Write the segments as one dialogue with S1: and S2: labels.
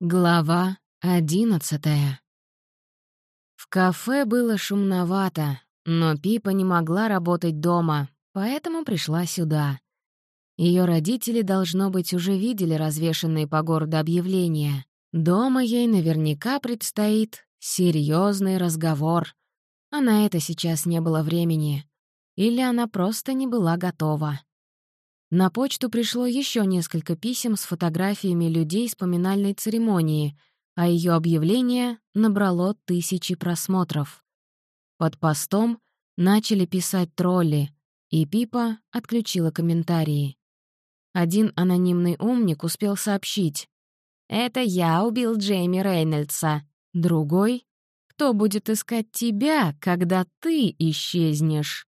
S1: Глава одиннадцатая В кафе было шумновато, но Пипа не могла работать дома, поэтому пришла сюда. Ее родители, должно быть, уже видели развешанные по городу объявления. Дома ей наверняка предстоит серьезный разговор. А на это сейчас не было времени. Или она просто не была готова. На почту пришло еще несколько писем с фотографиями людей с поминальной церемонии, а ее объявление набрало тысячи просмотров. Под постом начали писать тролли, и Пипа отключила комментарии. Один анонимный умник успел сообщить. «Это я убил Джейми Рейнольдса». Другой «Кто будет искать тебя, когда ты исчезнешь?»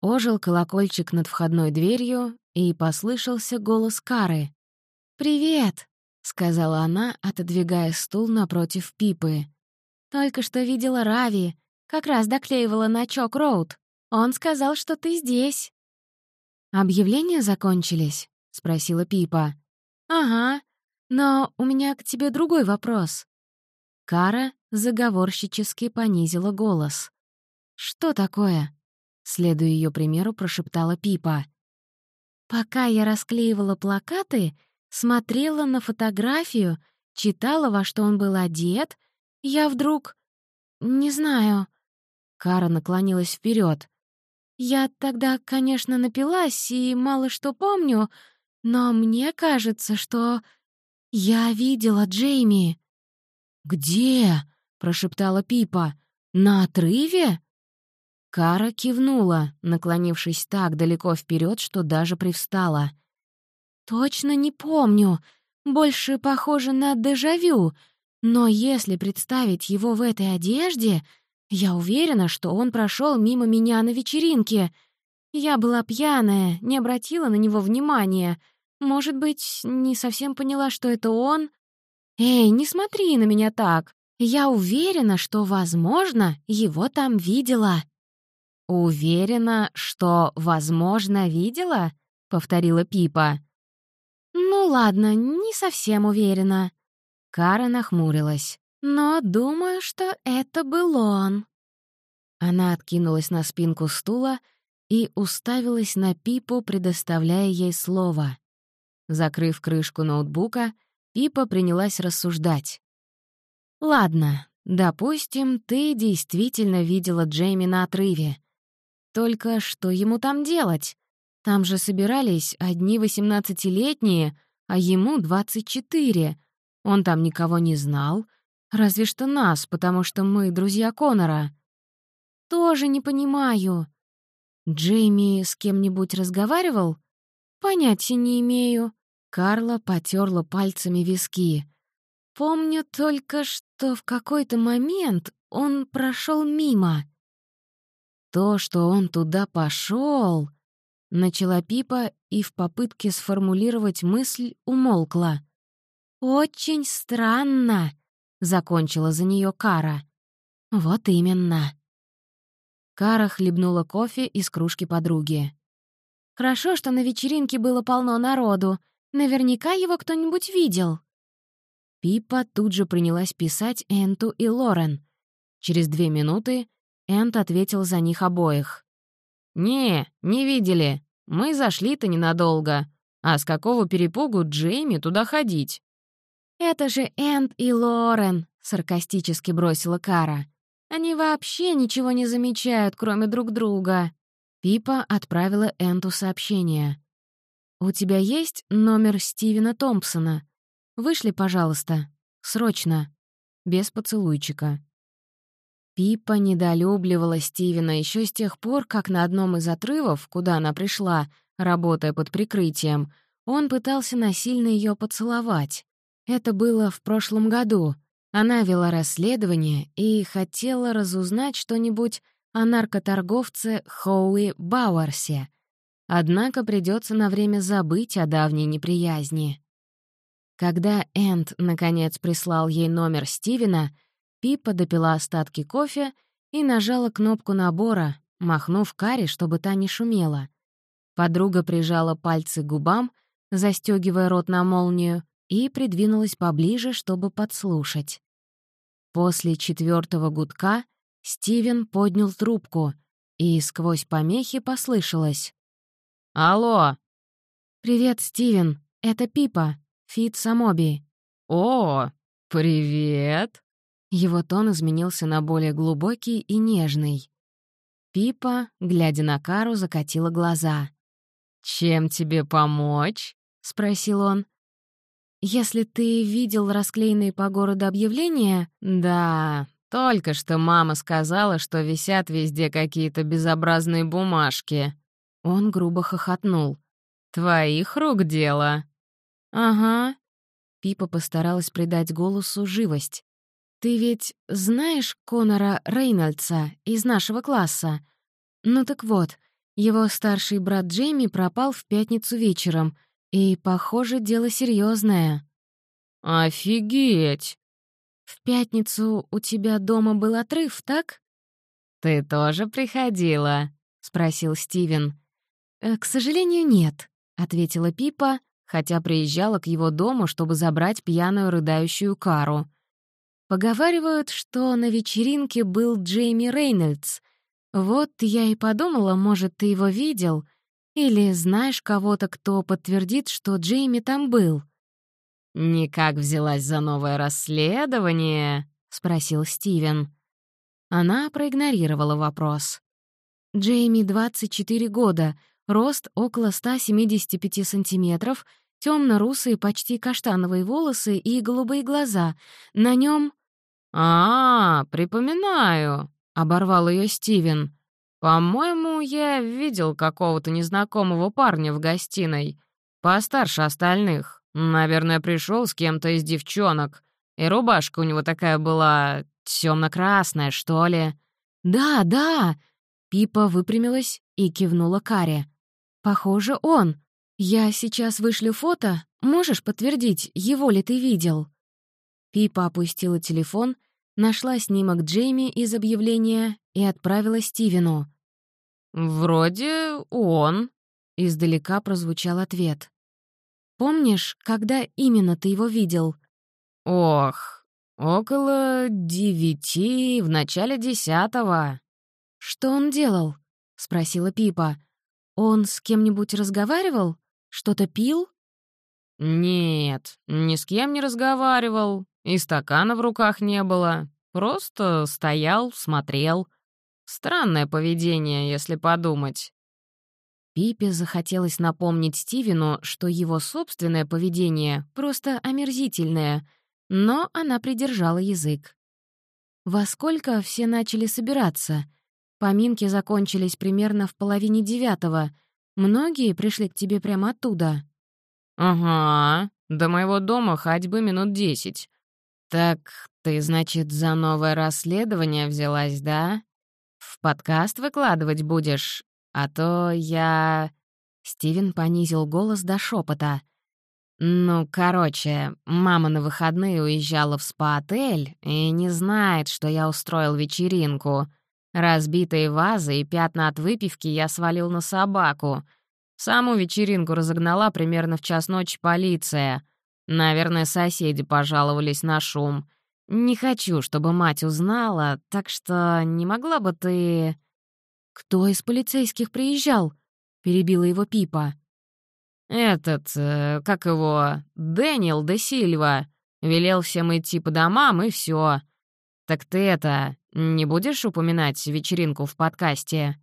S1: Ожил колокольчик над входной дверью, и послышался голос Кары. «Привет!» — сказала она, отодвигая стул напротив Пипы. «Только что видела Рави, как раз доклеивала на Чок-Роуд. Он сказал, что ты здесь». «Объявления закончились?» — спросила Пипа. «Ага, но у меня к тебе другой вопрос». Кара заговорщически понизила голос. «Что такое?» Следуя ее примеру, прошептала Пипа. «Пока я расклеивала плакаты, смотрела на фотографию, читала, во что он был одет, я вдруг... Не знаю...» Кара наклонилась вперед. «Я тогда, конечно, напилась и мало что помню, но мне кажется, что я видела Джейми». «Где?» — прошептала Пипа. «На отрыве?» Кара кивнула, наклонившись так далеко вперед, что даже привстала. «Точно не помню. Больше похоже на дежавю. Но если представить его в этой одежде, я уверена, что он прошел мимо меня на вечеринке. Я была пьяная, не обратила на него внимания. Может быть, не совсем поняла, что это он? Эй, не смотри на меня так. Я уверена, что, возможно, его там видела». «Уверена, что, возможно, видела?» — повторила Пипа. «Ну ладно, не совсем уверена». Кара нахмурилась. «Но думаю, что это был он». Она откинулась на спинку стула и уставилась на Пипу, предоставляя ей слово. Закрыв крышку ноутбука, Пипа принялась рассуждать. «Ладно, допустим, ты действительно видела Джейми на отрыве. Только что ему там делать? Там же собирались одни восемнадцатилетние, а ему двадцать четыре. Он там никого не знал, разве что нас, потому что мы друзья Конора. Тоже не понимаю. Джейми с кем-нибудь разговаривал? Понятия не имею. Карла потерла пальцами виски. Помню только, что в какой-то момент он прошел мимо. То, что он туда пошел, начала Пипа и в попытке сформулировать мысль умолкла. «Очень странно», — закончила за нее Кара. «Вот именно». Кара хлебнула кофе из кружки подруги. «Хорошо, что на вечеринке было полно народу. Наверняка его кто-нибудь видел». Пипа тут же принялась писать Энту и Лорен. Через две минуты Энт ответил за них обоих. «Не, не видели. Мы зашли-то ненадолго. А с какого перепугу Джейми туда ходить?» «Это же Энт и Лорен», — саркастически бросила Кара. «Они вообще ничего не замечают, кроме друг друга». Пипа отправила Энту сообщение. «У тебя есть номер Стивена Томпсона? Вышли, пожалуйста. Срочно. Без поцелуйчика». Пипа недолюбливала Стивена еще с тех пор, как на одном из отрывов, куда она пришла, работая под прикрытием, он пытался насильно ее поцеловать. Это было в прошлом году. Она вела расследование и хотела разузнать что-нибудь о наркоторговце Хоуи Бауэрсе. Однако придется на время забыть о давней неприязни. Когда Энд, наконец, прислал ей номер Стивена — Пипа допила остатки кофе и нажала кнопку набора, махнув Кари, чтобы та не шумела. Подруга прижала пальцы к губам, застегивая рот на молнию, и придвинулась поближе, чтобы подслушать. После четвертого гудка Стивен поднял трубку, и сквозь помехи послышалось. «Алло!» «Привет, Стивен. Это Пипа, Фит Самоби».
S2: «О, привет!»
S1: Его тон изменился на более глубокий и нежный. Пипа, глядя на Кару, закатила глаза.
S2: «Чем тебе помочь?»
S1: — спросил он. «Если ты видел расклеенные по городу объявления...»
S2: «Да, только что мама сказала, что висят везде какие-то безобразные бумажки».
S1: Он грубо хохотнул.
S2: «Твоих рук дело?»
S1: «Ага». Пипа постаралась придать голосу живость. «Ты ведь знаешь Конора Рейнольдса из нашего класса? Ну так вот, его старший брат Джейми пропал в пятницу вечером, и, похоже, дело серьезное.
S2: «Офигеть!»
S1: «В пятницу у тебя дома был отрыв, так?»
S2: «Ты тоже приходила?» — спросил Стивен.
S1: «Э, «К сожалению, нет», — ответила Пипа, хотя приезжала к его дому, чтобы забрать пьяную рыдающую Кару. Поговаривают, что на вечеринке был Джейми Рейнольдс. Вот я и подумала, может, ты его видел, или знаешь кого-то, кто подтвердит, что Джейми там был.
S2: «Никак взялась за новое расследование?» — спросил Стивен.
S1: Она проигнорировала вопрос. Джейми 24 года, рост около 175 сантиметров, темно-русые, почти каштановые волосы и голубые глаза. На нем
S2: «А, припоминаю», — оборвал ее Стивен. «По-моему, я видел какого-то незнакомого парня в гостиной, постарше остальных. Наверное, пришел с кем-то из девчонок, и рубашка у него такая была темно-красная, что ли».
S1: «Да, да!» Пипа выпрямилась и кивнула Каре. «Похоже, он. Я сейчас вышлю фото. Можешь подтвердить, его ли ты видел?» Пипа опустила телефон, нашла снимок Джейми из объявления и отправила Стивену.
S2: «Вроде он», — издалека прозвучал ответ.
S1: «Помнишь, когда именно ты его видел?»
S2: «Ох, около девяти, в начале десятого».
S1: «Что он делал?» — спросила Пипа. «Он с кем-нибудь разговаривал? Что-то пил?»
S2: «Нет, ни с кем не разговаривал. И стакана в руках не было. Просто стоял, смотрел. Странное поведение, если подумать.
S1: Пипе захотелось напомнить Стивену, что его собственное поведение просто омерзительное, но она придержала язык. Во сколько все начали собираться? Поминки закончились примерно в половине девятого. Многие пришли к тебе прямо оттуда.
S2: «Ага, до моего дома ходьбы минут десять. «Так ты, значит, за новое расследование взялась, да? В подкаст выкладывать будешь? А то я...» Стивен понизил голос до шепота. «Ну, короче, мама на выходные уезжала в спа-отель и не знает, что я устроил вечеринку. Разбитые вазы и пятна от выпивки я свалил на собаку. Саму вечеринку разогнала примерно в час ночи полиция — Наверное, соседи пожаловались на шум. Не хочу, чтобы мать узнала, так что не могла бы ты...»
S1: «Кто из полицейских приезжал?» — перебила его Пипа.
S2: «Этот, э, как его, Дэниел де Сильва. Велел всем идти по домам, и все. Так ты это, не будешь упоминать вечеринку в подкасте?»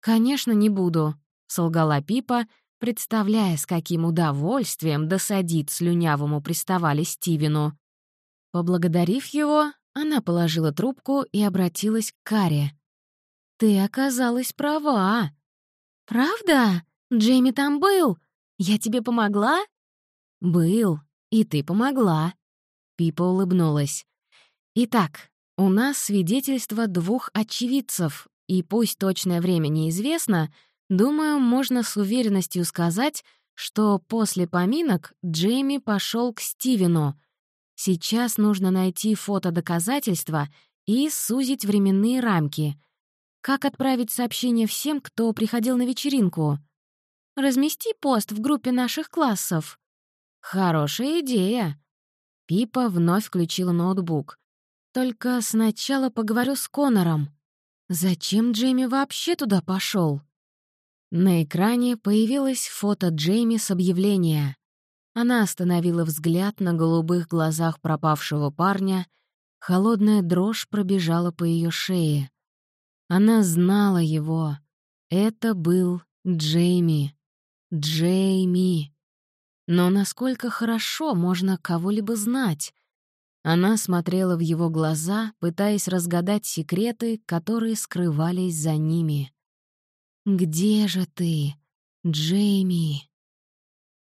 S1: «Конечно, не буду», — солгала Пипа, представляя, с каким удовольствием досадить слюнявому приставали Стивену. Поблагодарив его, она положила трубку и обратилась к Каре. «Ты оказалась права». «Правда? Джейми там был? Я тебе помогла?» «Был, и ты помогла». Пипа улыбнулась. «Итак, у нас свидетельство двух очевидцев, и пусть точное время неизвестно, — Думаю, можно с уверенностью сказать, что после поминок Джейми пошел к Стивену. Сейчас нужно найти фотодоказательства и сузить временные рамки. Как отправить сообщение всем, кто приходил на вечеринку? Размести пост в группе наших классов. Хорошая идея. Пипа вновь включила ноутбук. Только сначала поговорю с Конором. Зачем Джейми вообще туда пошел? На экране появилось фото Джейми с объявления. Она остановила взгляд на голубых глазах пропавшего парня, холодная дрожь пробежала по ее шее. Она знала его. Это был Джейми. Джейми. Но насколько хорошо можно кого-либо знать? Она смотрела в его глаза, пытаясь разгадать секреты, которые скрывались за ними. «Где же ты, Джейми?»